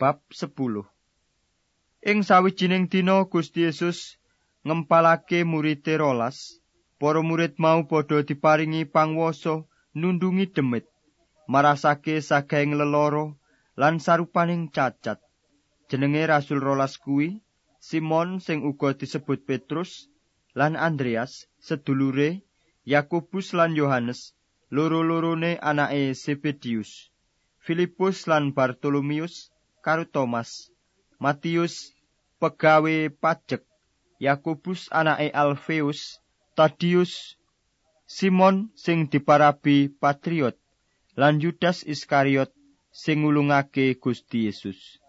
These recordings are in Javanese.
Bab 10 Ing sawijining dina Gusti Yesus ngempalake murid rolas, para murid mau padha diparingi pangwasa nundungi demit, marasake sagaing leloro lan sarupaning cacat. Jenenge Rasul rolas kuwi Simon sing uga disebut Petrus lan Andreas sedulure Yakobus lan Yohanes loro-lorone anake Zebedius Filipus lan Bartolomius karo Thomas. Matius pegawe pajek. Yakobus anake Alfeus Tadius Simon sing diparabi Patriot. Lan Yudas Iskariot sing ngulungake Gusti Yesus.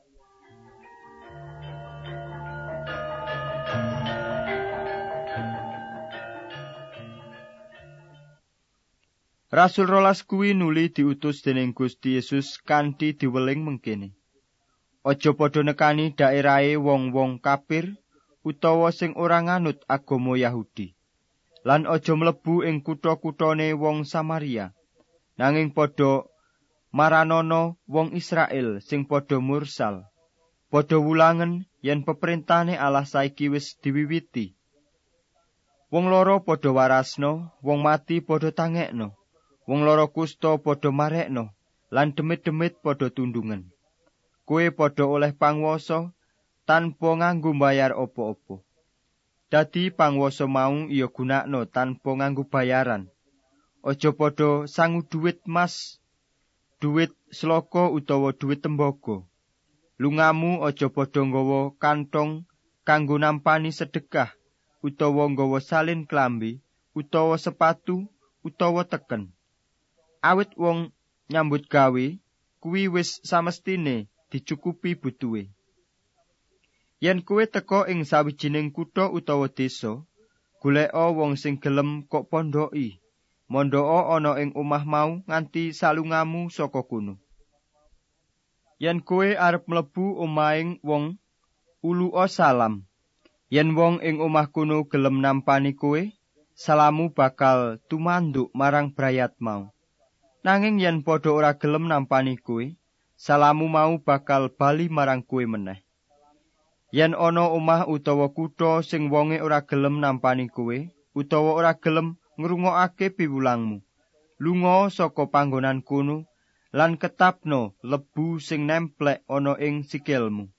Rasul rolas kuwi nuli diutus dening Gusti Yesus kanthi diweling mengkene Aja padha nekani daerahe wong-wong kafir utawa sing ora nganut agama Yahudi. Lan aja mlebu ing kutha-kuthane wong Samaria. Nanging padha maranono wong Israel sing padha mursal. Padha wulangen yen peperintahane Allah saiki wis diwiwiti. Wong loro padha warasno, wong mati padha tangekno. Wong loro kusta padha marekno, lan demit-demit padha tundungan. Kowe padha oleh pangwasa tanpa nganggo bayar apa-apa. Dadi pangwasa mau iya gunakno tanpa nganggo bayaran. Aja padha sangu duit mas, duit sloko utawa duit tembaga. Lungamu aja padha nggawa kantong kanggo nampani sedekah utawa nggawa salin klambi utawa sepatu utawa teken. Awit wong nyambut gawe kuwi wis samestine dicukupi butuhe. Yen kowe teka ing sawijining kutha utawa desa, goleka wong sing gelem kok pondoki. Mondhoka ana ing omah mau nganti salungamu saka kuno. Yen kowe arep mlebu omahing wong, uluo salam. Yen wong ing omah kuno gelem nampani kowe, salamu bakal tumanduk marang brayat mau. Nanging yen padha ora gelem nampani kowe, salamu mau bakal bali marang kuwe meneh. Yen ana omah utawa kutha sing wonge ora gelem nampani kuwe, utawa ora gelem ngrungokake piwulangmu, lunga saka panggonan kuno lan ketapno lebu sing nemplek ana ing sikilmu.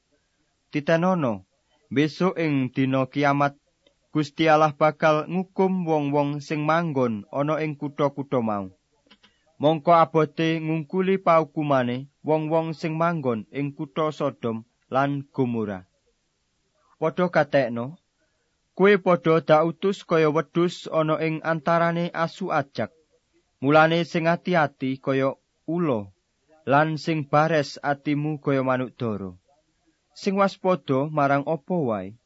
Titenono, besok ing dina kiamat Gusti Allah bakal ngukum wong-wong sing manggon ana ing kutha-kutha mau. Mongko abote ngungkuli paukumane wong-wong sing manggon ing kutha Sodom lan Gomora. Padha katekno, kue padha dautus kaya wedhus ana ing antarane asu ajak. Mulane sing ati-ati kaya ula lan sing bares atimu kaya manuk dara. Sing waspada marang apa wae,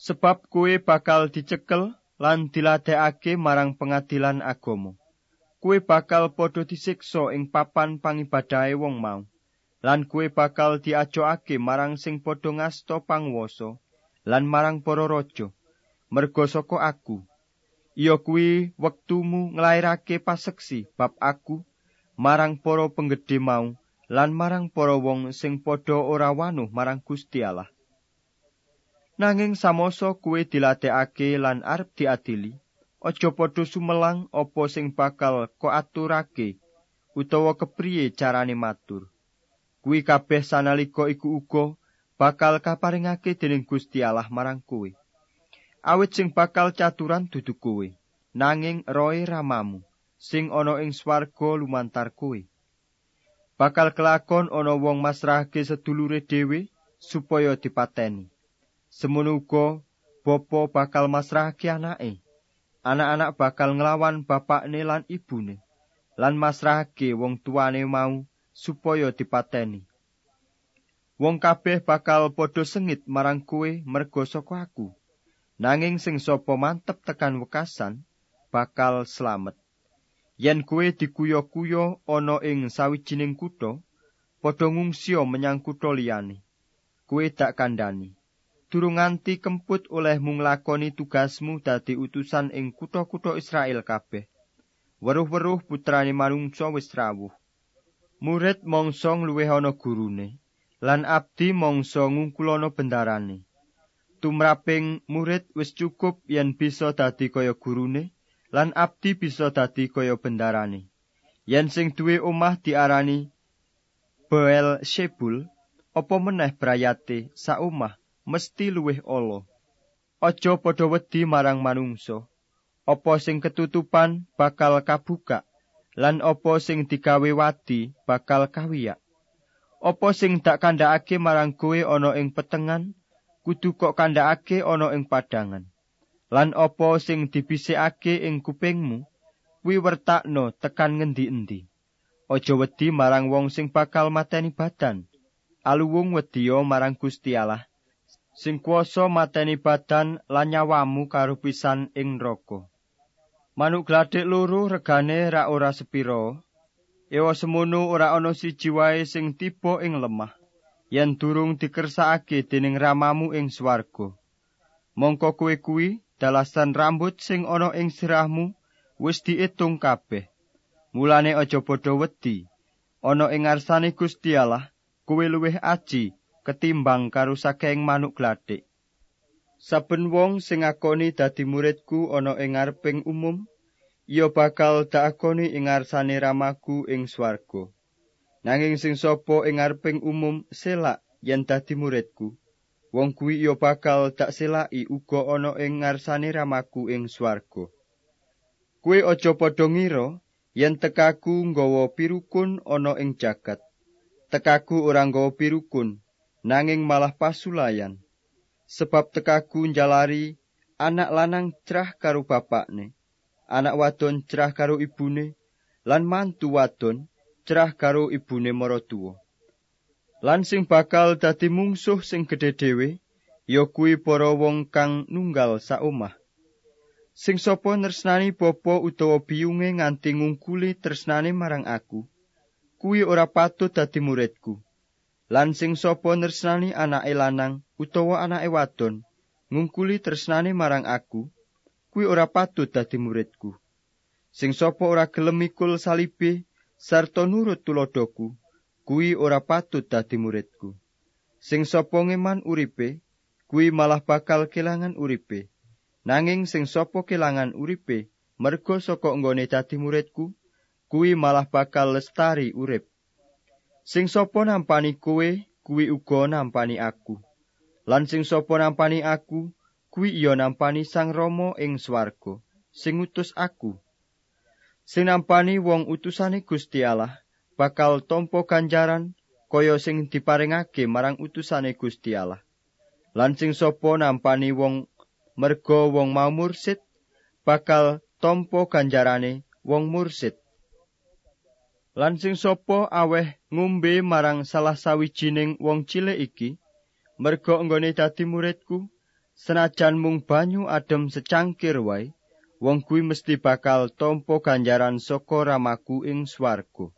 sebab kue bakal dicekel lan diladekake marang pengadilan agama. Kue bakal padha disiksa ing papan pangibadahe wong mau. Lan kue bakal diajokake marang sing padha ngasta pangwasa lan marang para raja. Merga saka aku. Iya kuwi wektumu nglairake paseksi bab aku marang para penggede mau lan marang para wong sing padha ora wanuh marang Gusti Allah. Nanging samoso kuwe diladekake lan arep diadili aja padha sumelang apa sing bakal kok aturake utawa kepriye carane matur. Kuwi kabeh sanalika iku uga bakal kaparingake dening Gusti Allah marang kowe. Awit sing bakal caturan dudu kowe nanging roe ramamu sing ana ing swarga lumantar kowe. Bakal kelakon ana wong masrahke sedulure dhewe supaya dipateni. Semono uga bapa bakal masrahke anake anak-anak bakal nglawan bapakne lan ibune lan masrahake wong tuane mau supaya dipateni. Wong kabeh bakal padha sengit marang kowe merga saka aku. Nanging sing sapa mantep tekan wekasan bakal slamet. Yen kowe dikuyo-kuyo ana ing sawijining kutha padha ngungsio menyang kutha liyane. Kowe dak kandhani durung nganti kemput oleh mung lakoni tugasmu dadi utusan ing kutha-kutha Israel kabeh. Weruh-weruh putrane manungsa wis rawuh. Murid mongso luwih ana gurune, lan abdi mangsa ngungkulana bendarane. Tumraping murid wis cukup yen bisa dadi kaya gurune lan abdi bisa dadi kaya bendarane. Yen sing duwe omah diarani Boel Shebul, apa meneh brayate sak omah mesti luwih ala. Aja padha wedi marang manungsa. Apa sing ketutupan bakal kabuka lan apa sing digawe wadi bakal kawiyak. Apa sing dak kandhakake marang kowe ana ing petengan kudu kok kandhakake ana ing padangan. Lan apa sing dibisikake ing kupingmu kuwi wertakno tekan ngendi-endi. Aja wedi marang wong sing bakal mateni badan. Aluwung wedya marang Gusti Allah sing kuasa mateni badan lan nyawamu karo pisan ing neraka. Manuk gladhek loro regane ra ora sepiro. Ewa semono ora ana siji wae sing tiba ing lemah yen durung dikersakake dening ramamu ing swarga. Mongko kowe kuwi dalasan rambut sing ana ing sirahmu wis diitung kabeh. Mulane aja padha wedi. Ana ing ngarsane Gusti Allah, kowe luwih aji ketimbang karo saking manuk gladhek. Saben wong sing ngakoni dadi muridku ana ing ngareping umum, iya bakal dakoni ing ngarsane ramaku ing swarga. Nanging sing sapa ing ngareping umum selak yen dadi muridku, wong kuwi iya bakal dak selaki uga ana ing ngarsane ramaku ing swarga. Kuwi aja padha ngira yen tekaku nggawa pirukun ana ing jagat. Tekaku ora nggawa pirukun, nanging malah pasulayan. Sebab tekaku njalari anak lanang cerah karo bapakne, anak wadon cerah karo ibune, lan mantu wadon cerah karo ibune marotuwa. Lan sing bakal dadi mungsuh sing gedhe dhewe, ya kuwi para wong kang nunggal saomah. Sing sapa nresnani bapa utawa biyunge nganti ngungkuli tresnane marang aku, kuwi ora patut dadi muridku. Lan sing sapa nresnani anake lanang utawa anake wadon ngungkuli tresnane marang aku, kuwi ora patut dadi muridku. Sing sapa ora gelem mikul salibe sarta nurut tulodoku, kuwi ora patut dadi muridku. Sing sapa ngeman uripe, kuwi malah bakal kelangan uripe. Nanging sing sapa kelangan uripe merga saka nggone dadi muridku, kuwi malah bakal lestari urip. Sing sapa nampani kowe, kuwi uga nampani aku. Lan sing sapa nampani aku, kuwi iya nampani Sang Rama ing swarga, sing utus aku. Sing nampani wong utusane Gusti Allah bakal tampa ganjaran kaya sing diparingake marang utusane Gusti Allah. Lan sing sapa nampani wong merga wong mau mursid bakal tampa ganjarane wong mursid. Lan sing sapa aweh ngombe marang salah sawijining wong cilik iki, merga nggone dadi muridku, senajan mung banyu adem secangkir wae, wong kuwi mesti bakal tampa ganjaran saka ramaku ing swarga.